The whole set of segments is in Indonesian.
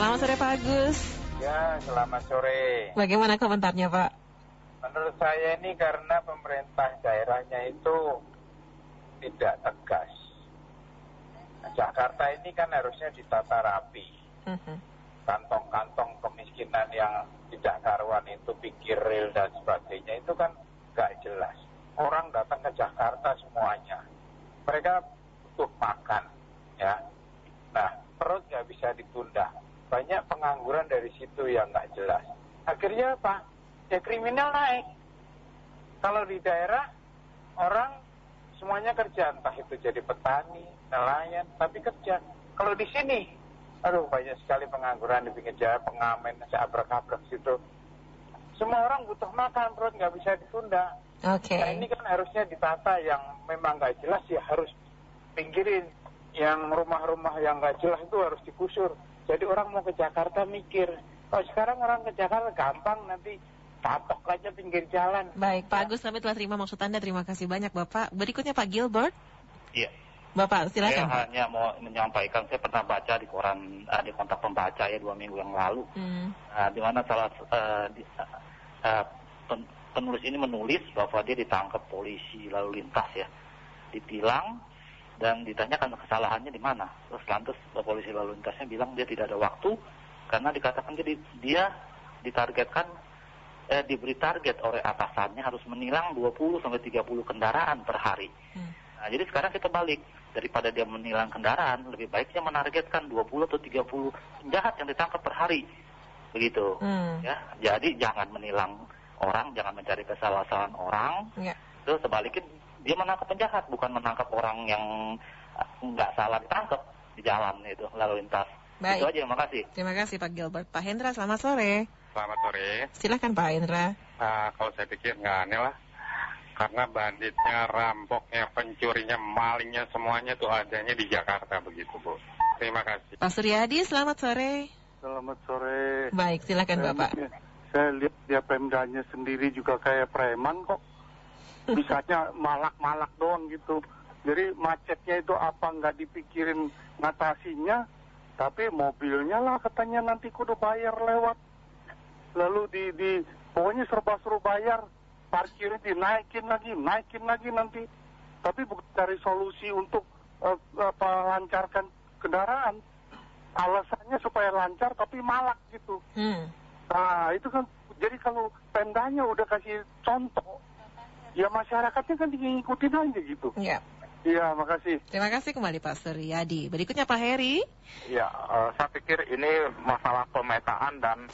Selamat sore Pak Agus. Ya, selamat sore. Bagaimana komentarnya Pak? Menurut saya ini karena pemerintah daerahnya itu tidak tegas. Nah, Jakarta ini kan harusnya ditata rapi. Mhm. Kantong-kantong kemiskinan yang tidak karuan itu pikir real dan sebagainya itu kan gak jelas. Orang datang ke Jakarta semuanya. Mereka butuh makan, ya. Nah, perut nggak bisa ditunda. Banyak pengangguran dari situ yang nggak jelas. Akhirnya apa? Ya kriminal naik. Kalau di daerah, orang semuanya kerja. Entah itu jadi petani, nelayan, tapi kerja. Kalau di sini, aduh banyak sekali pengangguran di pinggir jalan, pengamen, seabrek-abrek situ. Semua orang butuh makan, perut nggak bisa ditunda. Oke. Nah ini kan harusnya ditata yang memang nggak jelas ya harus pinggirin. Yang rumah-rumah yang nggak jelas itu harus digusur. Jadi orang mau ke Jakarta mikir. Kalau sekarang orang ke Jakarta gampang nanti patok aja pinggir jalan. Baik, Pak Agus kami telah terima maksud Anda. Terima kasih banyak Bapak. Berikutnya Pak Gilbert. Iya. Bapak, Saya silakan. Pak. hanya mau menyampaikan, saya pernah baca di koran, eh, di kontak pembaca ya dua minggu yang lalu, Hmm. eh, di mana salah eh, di, eh, pen- penulis ini menulis bahwa dia ditangkap polisi lalu lintas ya, ditilang dan ditanyakan kesalahannya di mana. Terus lantas polisi lalu lintasnya bilang dia tidak ada waktu karena dikatakan dia, dia ditargetkan eh, diberi target oleh atasannya harus menilang 20 sampai 30 kendaraan per hari. Hmm. Nah, jadi sekarang kita balik daripada dia menilang kendaraan, lebih baik dia menargetkan 20 atau 30 penjahat yang ditangkap per hari. Begitu. Hmm. Ya, jadi jangan menilang orang, jangan mencari kesalahan orang. Ya. Terus sebaliknya dia menangkap penjahat, bukan menangkap orang yang eh, nggak salah ditangkap di jalan itu lalu lintas. Baik. Itu aja, makasih. Terima kasih Pak Gilbert. Pak Hendra, selamat sore. Selamat sore. Silakan Pak Hendra. Nah, kalau saya pikir nggak aneh lah. Karena banditnya, rampoknya, pencurinya, malingnya semuanya tuh adanya di Jakarta begitu, Bu. Terima kasih. Pak Suryadi, selamat sore. Selamat sore. Baik, silakan Bapak. Saya lihat dia pemdanya sendiri juga kayak preman kok. Bisanya malak-malak doang gitu. Jadi macetnya itu apa nggak dipikirin ngatasinya, tapi mobilnya lah katanya nanti kudu bayar lewat. Lalu di, di pokoknya serba suruh bayar, parkirnya dinaikin lagi, naikin lagi nanti. Tapi bukan cari solusi untuk eh, apa lancarkan kendaraan. Alasannya supaya lancar tapi malak gitu. Hmm. Nah, itu kan jadi kalau pendanya udah kasih contoh, ya masyarakatnya kan ngikutin aja gitu. Ya. Iya, makasih. Terima kasih kembali Pak Suryadi. Berikutnya Pak Heri. Ya, eh, saya pikir ini masalah pemetaan dan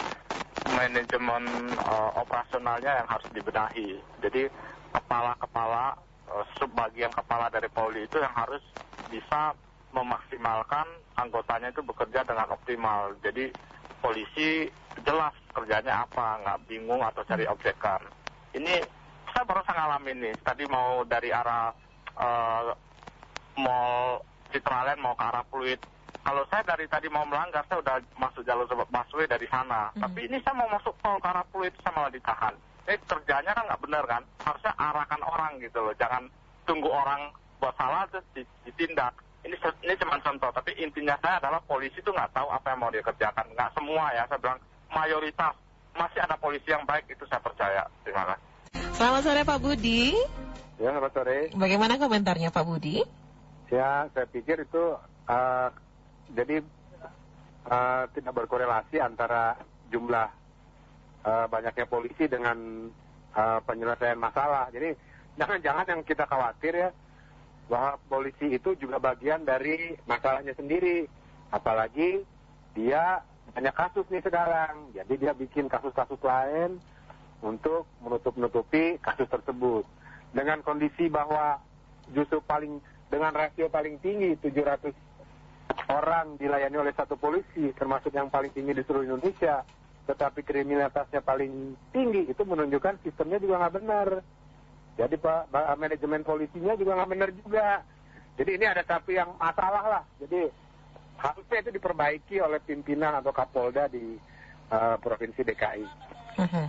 manajemen eh, operasionalnya yang harus dibenahi. Jadi kepala-kepala, eh, subbagian kepala dari Polri itu yang harus bisa memaksimalkan anggotanya itu bekerja dengan optimal. Jadi polisi jelas kerjanya apa, nggak bingung atau cari objekan. Ini saya baru saya ngalamin nih. Tadi mau dari arah eh, mall Citraland mau ke arah Pluit. Kalau saya dari tadi mau melanggar, saya udah masuk jalur busway dari sana. Hmm. Tapi ini saya mau masuk tol ke arah Pluit, saya malah ditahan. Eh kerjanya kan nggak benar kan? Harusnya arahkan orang gitu loh. Jangan tunggu orang buat salah terus di- ditindak. Ini ini cuma contoh, tapi intinya saya adalah polisi itu nggak tahu apa yang mau dia kerjakan. Nggak semua ya, saya bilang mayoritas masih ada polisi yang baik itu saya percaya. Terima kasih. Selamat sore Pak Budi. Ya, selamat sore. Bagaimana komentarnya Pak Budi? Ya, saya pikir itu eh, jadi eh, tidak berkorelasi antara jumlah eh, banyaknya polisi dengan eh, penyelesaian masalah. Jadi jangan-jangan yang kita khawatir ya bahwa polisi itu juga bagian dari masalahnya sendiri. Apalagi dia banyak kasus nih sekarang. Jadi dia bikin kasus-kasus lain untuk menutup-nutupi kasus tersebut. Dengan kondisi bahwa justru paling dengan rasio paling tinggi 700 orang dilayani oleh satu polisi termasuk yang paling tinggi di seluruh Indonesia tetapi kriminalitasnya paling tinggi itu menunjukkan sistemnya juga nggak benar. Jadi pak Pak, manajemen polisinya juga nggak benar juga. Jadi ini ada tapi yang masalah lah. Jadi harusnya itu diperbaiki oleh pimpinan atau kapolda di eh, provinsi DKI Mhm.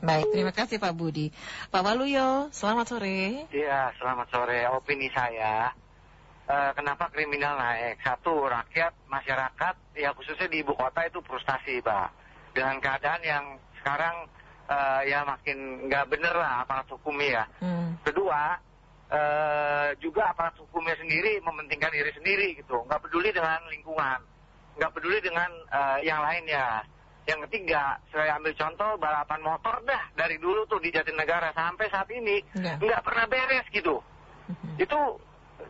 Baik, terima kasih Pak Budi. Pak Waluyo, selamat sore. Iya, selamat sore. Opini saya, eh, kenapa kriminal naik. Satu, rakyat, masyarakat, ya khususnya di ibu kota itu frustasi, Pak. Dengan keadaan yang sekarang eh, ya makin nggak bener lah aparat hukumnya ya. Hmm. Kedua, eh, juga aparat hukumnya sendiri mementingkan diri sendiri gitu, nggak peduli dengan lingkungan, nggak peduli dengan eh, yang lainnya. Yang ketiga, saya ambil contoh balapan motor dah dari dulu tuh di Jatinegara sampai saat ini Ya. nggak pernah beres gitu. Mhm. Itu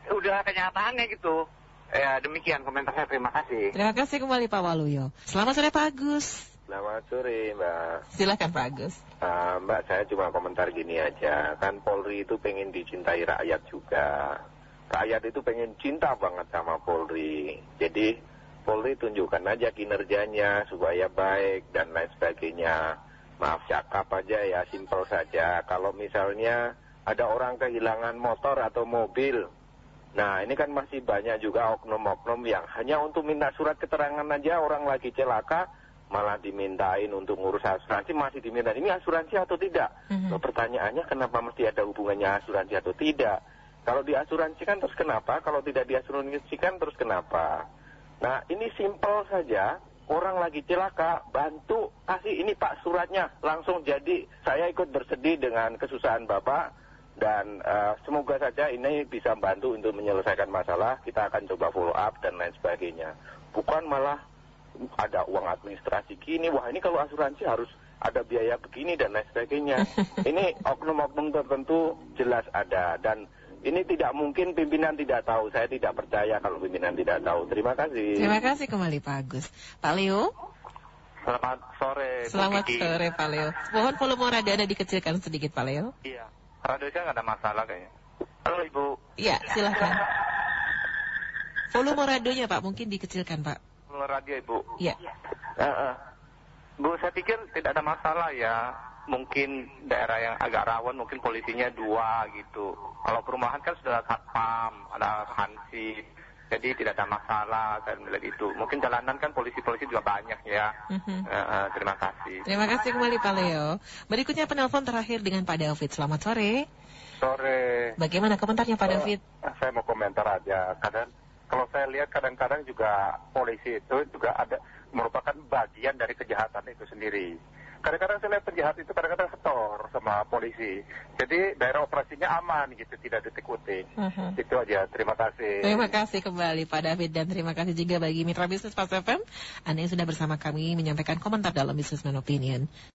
udah kenyataannya gitu. Ya demikian komentar saya. Terima kasih. Terima kasih kembali Pak Waluyo. Selamat sore Pak Agus. Selamat sore Mbak. Silakan Pak Agus. Ah, Mbak saya cuma komentar gini aja. Kan Polri itu pengen dicintai rakyat juga. Rakyat itu pengen cinta banget sama Polri. Jadi Polri tunjukkan aja kinerjanya supaya baik dan lain sebagainya. Maaf cakap aja ya simpel saja. Kalau misalnya ada orang kehilangan motor atau mobil. Nah ini kan masih banyak juga oknum-oknum yang hanya untuk minta surat keterangan aja orang lagi celaka malah dimintain untuk ngurus asuransi masih diminta ini asuransi atau tidak Mhm. Loh, pertanyaannya kenapa mesti ada hubungannya asuransi atau tidak kalau diasuransikan terus kenapa kalau tidak diasuransikan terus kenapa nah ini simpel saja. Orang lagi celaka bantu kasih ini pak suratnya. Langsung jadi saya ikut bersedih dengan kesusahan bapak. Dan eh, semoga saja ini bisa membantu untuk menyelesaikan masalah. Kita akan coba follow up dan lain sebagainya. Bukan malah ada uang administrasi gini, wah ini kalau asuransi harus ada biaya begini dan lain sebagainya. ini oknum-oknum tertentu jelas ada. Dan ini tidak mungkin pimpinan tidak tahu. Saya tidak percaya kalau pimpinan tidak tahu. Terima kasih. Terima kasih kembali Pak Agus. Pak Leo. Selamat sore. Bu Selamat Kiki. sore Pak Leo. Mohon volume radio Anda dikecilkan sedikit Pak Leo. Iya. Radio saya nggak ada masalah kayaknya. Halo Ibu. Iya, silakan. Volume radionya Pak mungkin dikecilkan Pak. Halo radio Ibu. Iya. Eh, eh. Bu, saya pikir tidak ada masalah ya. Mungkin daerah yang agak rawan, mungkin polisinya dua gitu. Kalau perumahan kan sudah ada satpam, ada hansip. Jadi tidak ada masalah saya melihat itu. Mungkin jalanan kan polisi-polisi juga banyak ya. Eh, eh, terima kasih. Terima kasih kembali Pak Leo. Berikutnya penelpon terakhir dengan Pak David. Selamat sore. Sore. Bagaimana komentarnya Pak David? Saya mau komentar aja. Kadang kalau saya lihat kadang-kadang juga polisi itu juga ada merupakan bagian dari kejahatan itu sendiri. Kadang-kadang saya lihat penjahat itu kadang-kadang setor sama polisi. Jadi daerah operasinya aman gitu, tidak detik-utik. Mhm. Itu aja. Terima kasih. Terima kasih kembali Pak David dan terima kasih juga bagi mitra bisnis Pas FM Anda yang sudah bersama kami menyampaikan komentar dalam Businessman Opinion.